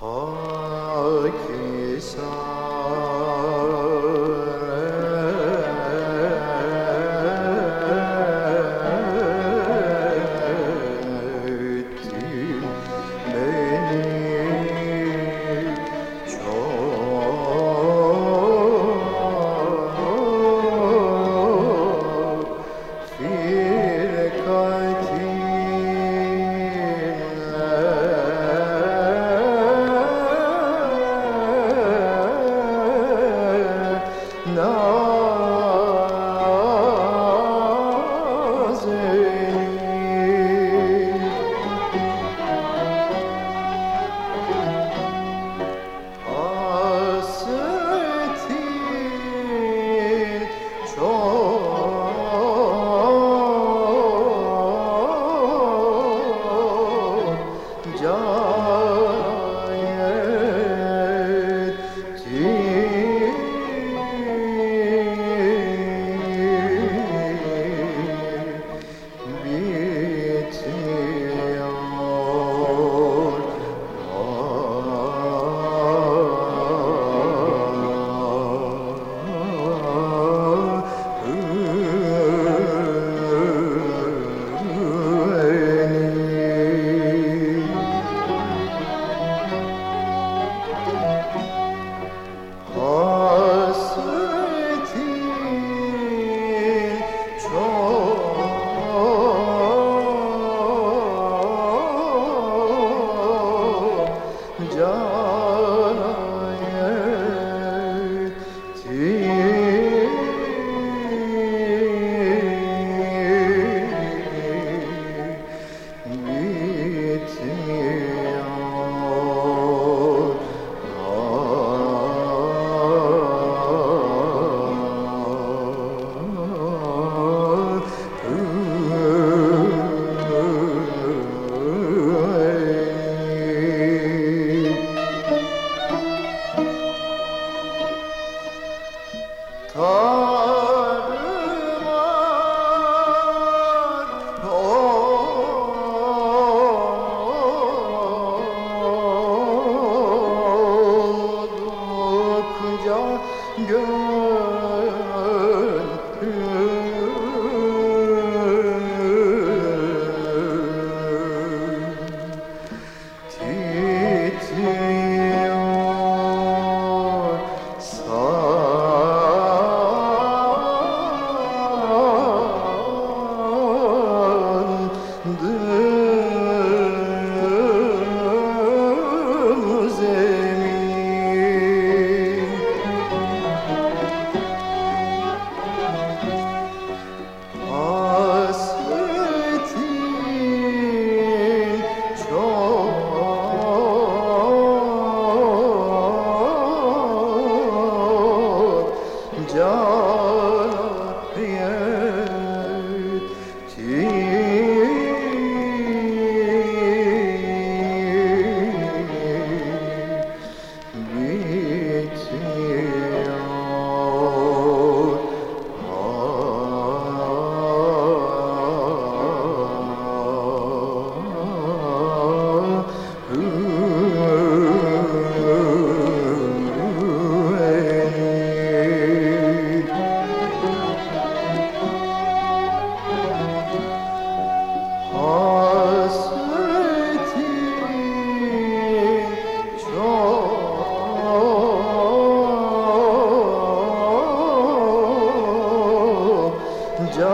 çok oh.